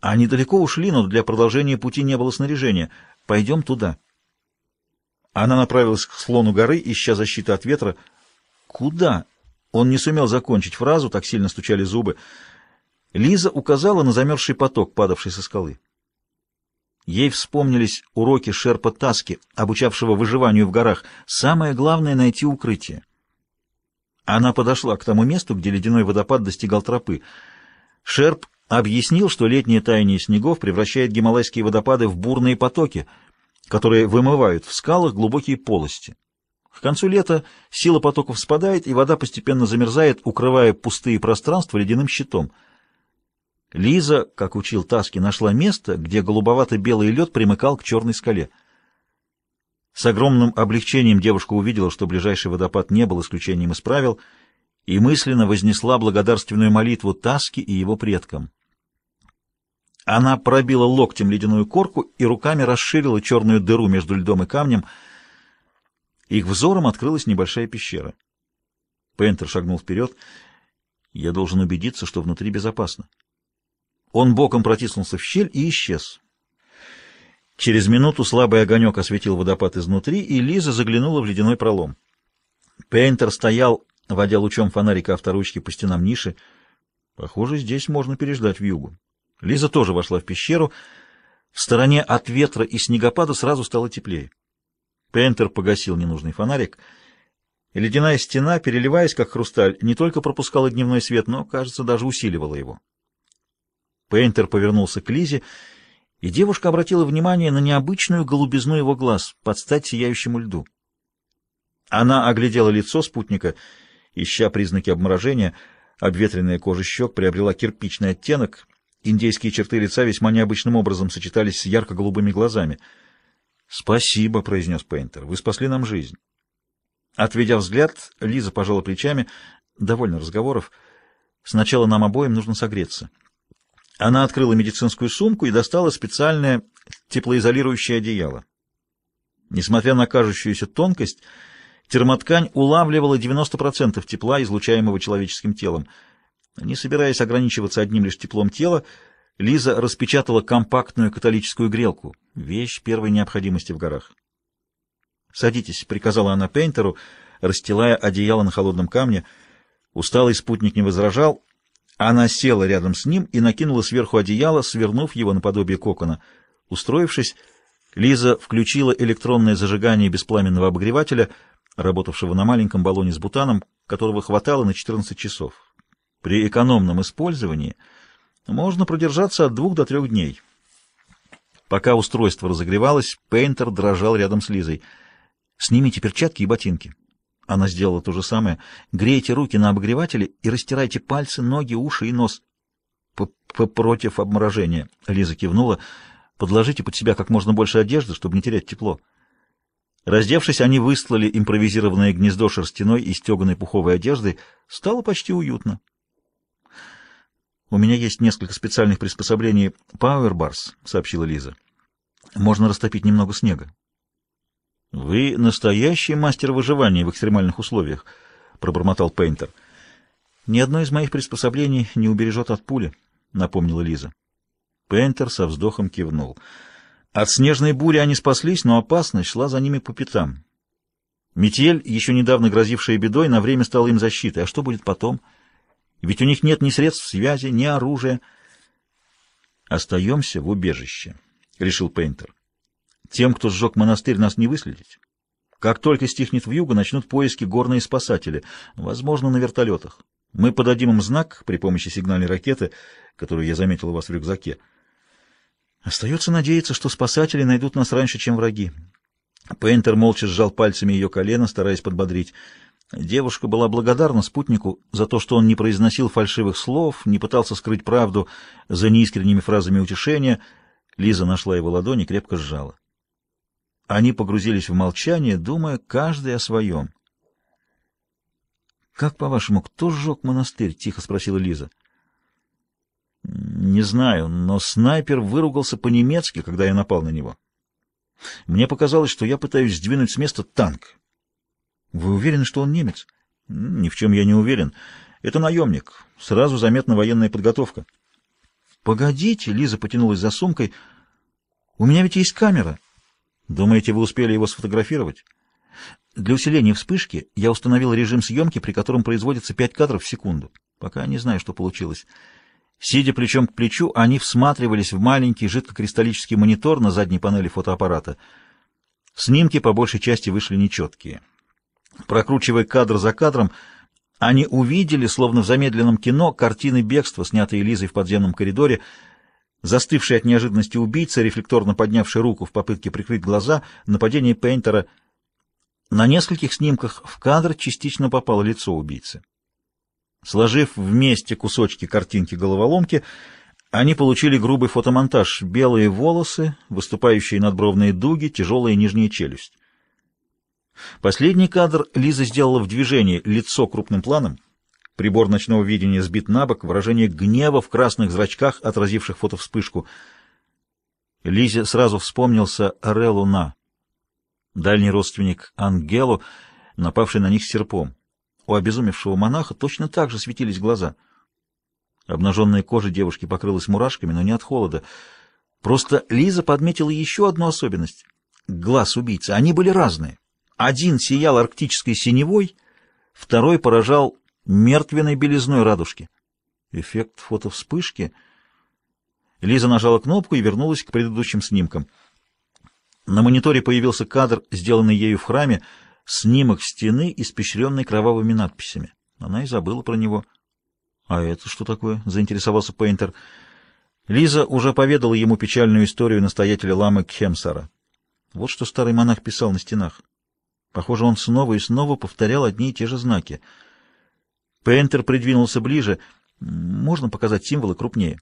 Они далеко ушли, но для продолжения пути не было снаряжения. Пойдем туда. Она направилась к склону горы, ища защиты от ветра. Куда? Он не сумел закончить фразу, так сильно стучали зубы. Лиза указала на замерзший поток, падавший со скалы. Ей вспомнились уроки Шерпа Таски, обучавшего выживанию в горах. Самое главное — найти укрытие. Она подошла к тому месту, где ледяной водопад достигал тропы. Шерп объяснил, что летнее таяние снегов превращает гималайские водопады в бурные потоки, которые вымывают в скалах глубокие полости. К концу лета сила потоков спадает, и вода постепенно замерзает, укрывая пустые пространства ледяным щитом. Лиза, как учил Таски, нашла место, где голубовато-белый лед примыкал к черной скале. С огромным облегчением девушка увидела, что ближайший водопад не был исключением из правил, и мысленно вознесла благодарственную молитву Таски и его предкам. Она пробила локтем ледяную корку и руками расширила черную дыру между льдом и камнем. Их взором открылась небольшая пещера. Пентер шагнул вперед. «Я должен убедиться, что внутри безопасно». Он боком протиснулся в щель и исчез. Через минуту слабый огонек осветил водопад изнутри, и Лиза заглянула в ледяной пролом. Пейнтер стоял, водя лучом фонарика авторучки по стенам ниши. Похоже, здесь можно переждать вьюгу. Лиза тоже вошла в пещеру. В стороне от ветра и снегопада сразу стало теплее. Пейнтер погасил ненужный фонарик. Ледяная стена, переливаясь как хрусталь, не только пропускала дневной свет, но, кажется, даже усиливала его. Пейнтер повернулся к Лизе и девушка обратила внимание на необычную голубизну его глаз под стать сияющему льду. Она оглядела лицо спутника, ища признаки обморожения. Обветренная кожа щек приобрела кирпичный оттенок. Индейские черты лица весьма необычным образом сочетались с ярко-голубыми глазами. «Спасибо», — произнес Пейнтер, — «вы спасли нам жизнь». Отведя взгляд, Лиза пожала плечами. «Довольно разговоров. Сначала нам обоим нужно согреться». Она открыла медицинскую сумку и достала специальное теплоизолирующее одеяло. Несмотря на кажущуюся тонкость, термоткань улавливала 90% тепла, излучаемого человеческим телом. Не собираясь ограничиваться одним лишь теплом тела, Лиза распечатала компактную католическую грелку, вещь первой необходимости в горах. «Садитесь», — приказала она Пейнтеру, расстилая одеяло на холодном камне. Усталый спутник не возражал, она села рядом с ним и накинула сверху одеяло, свернув его наподобие кокона. Устроившись, Лиза включила электронное зажигание беспламенного обогревателя, работавшего на маленьком баллоне с бутаном, которого хватало на 14 часов. При экономном использовании можно продержаться от двух до трех дней. Пока устройство разогревалось, Пейнтер дрожал рядом с Лизой. «Снимите перчатки и ботинки». Она сделала то же самое. Грейте руки на обогревателе и растирайте пальцы, ноги, уши и нос. П -п Против обморожения. Лиза кивнула. Подложите под себя как можно больше одежды, чтобы не терять тепло. Раздевшись, они выстлали импровизированное гнездо шерстяной и стеганой пуховой одежды. Стало почти уютно. «У меня есть несколько специальных приспособлений Bars», — сообщила Лиза. «Можно растопить немного снега. «Вы настоящий мастер выживания в экстремальных условиях», — пробормотал Пейнтер. «Ни одно из моих приспособлений не убережет от пули», — напомнила Лиза. Пейнтер со вздохом кивнул. От снежной бури они спаслись, но опасность шла за ними по пятам. Метель, еще недавно грозившая бедой, на время стала им защитой. А что будет потом? Ведь у них нет ни средств связи, ни оружия. «Остаемся в убежище», — решил Пейнтер. Тем, кто сжег монастырь, нас не выследить. Как только стихнет вьюга, начнут поиски горные спасатели, возможно, на вертолетах. Мы подадим им знак при помощи сигнальной ракеты, которую я заметил у вас в рюкзаке. Остается надеяться, что спасатели найдут нас раньше, чем враги. Пейнтер молча сжал пальцами ее колено, стараясь подбодрить. Девушка была благодарна спутнику за то, что он не произносил фальшивых слов, не пытался скрыть правду за неискренними фразами утешения. Лиза нашла его ладони и крепко сжала. Они погрузились в молчание, думая каждый о своем. «Как, по-вашему, кто сжег монастырь?» — тихо спросила Лиза. «Не знаю, но снайпер выругался по-немецки, когда я напал на него. Мне показалось, что я пытаюсь сдвинуть с места танк. Вы уверены, что он немец?» «Ни в чем я не уверен. Это наемник. Сразу заметна военная подготовка». Погодите, Лиза потянулась за сумкой. У меня ведь есть камера. Думаете, вы успели его сфотографировать? Для усиления вспышки я установил режим съемки, при котором производится 5 кадров в секунду. Пока не знаю, что получилось. Сидя плечом к плечу, они всматривались в маленький жидкокристаллический монитор на задней панели фотоаппарата. Снимки по большей части вышли нечеткие. Прокручивая кадр за кадром, они увидели, словно в замедленном кино, картины бегства, снятые Лизой в подземном коридоре, застывший от неожиданности убийца, рефлекторно поднявший руку в попытке прикрыть глаза, нападение Пейнтера. На нескольких снимках в кадр частично попало лицо убийцы. Сложив вместе кусочки картинки головоломки, они получили грубый фотомонтаж. Белые волосы, выступающие надбровные дуги, тяжелая нижняя челюсть. Последний кадр Лиза сделала в движении, лицо крупным планом. Прибор ночного видения сбит на бок, выражение гнева в красных зрачках, отразивших фотовспышку. Лизе сразу вспомнился Релуна, дальний родственник Ангелу, напавший на них серпом. У обезумевшего монаха точно так же светились глаза. Обнаженная кожа девушки покрылась мурашками, но не от холода. Просто Лиза подметила еще одну особенность. Глаз убийцы. Они были разные. Один сиял арктической синевой, второй поражал мертвенной белизной радужки. Эффект фотовспышки. Лиза нажала кнопку и вернулась к предыдущим снимкам. На мониторе появился кадр, сделанный ею в храме, снимок стены, испещренной кровавыми надписями. Она и забыла про него. «А это что такое?» — заинтересовался Пейнтер. Лиза уже поведала ему печальную историю настоятеля ламы Кхемсара. Вот что старый монах писал на стенах. Похоже, он снова и снова повторял одни и те же знаки. Пейнтер придвинулся ближе. Можно показать символы крупнее.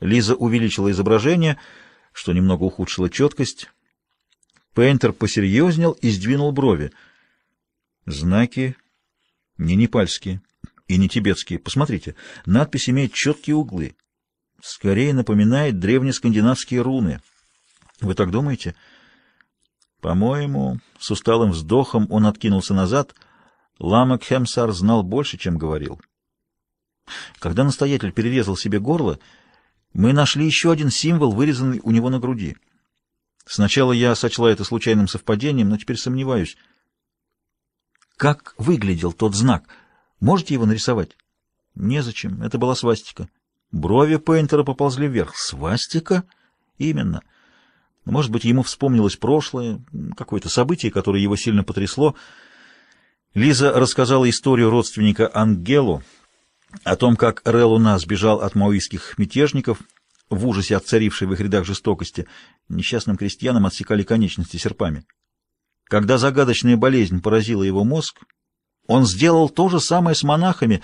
Лиза увеличила изображение, что немного ухудшило четкость. Пейнтер посерьезнел и сдвинул брови. Знаки не непальские и не тибетские. Посмотрите, надпись имеет четкие углы. Скорее напоминает древнескандинавские руны. Вы так думаете? По-моему, с усталым вздохом он откинулся назад. Лама Кхемсар знал больше, чем говорил. Когда настоятель перерезал себе горло, мы нашли еще один символ, вырезанный у него на груди. Сначала я сочла это случайным совпадением, но теперь сомневаюсь. Как выглядел тот знак? Можете его нарисовать? Незачем. Это была свастика. Брови Пейнтера поползли вверх. Свастика? Именно. Может быть, ему вспомнилось прошлое, какое-то событие, которое его сильно потрясло. Лиза рассказала историю родственника Ангелу, о том, как Релуна сбежал от маоистских мятежников — в ужасе от царившей в их рядах жестокости, несчастным крестьянам отсекали конечности серпами. Когда загадочная болезнь поразила его мозг, он сделал то же самое с монахами,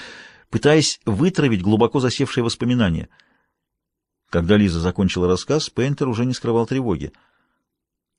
пытаясь вытравить глубоко засевшие воспоминания. Когда Лиза закончила рассказ, Пейнтер уже не скрывал тревоги —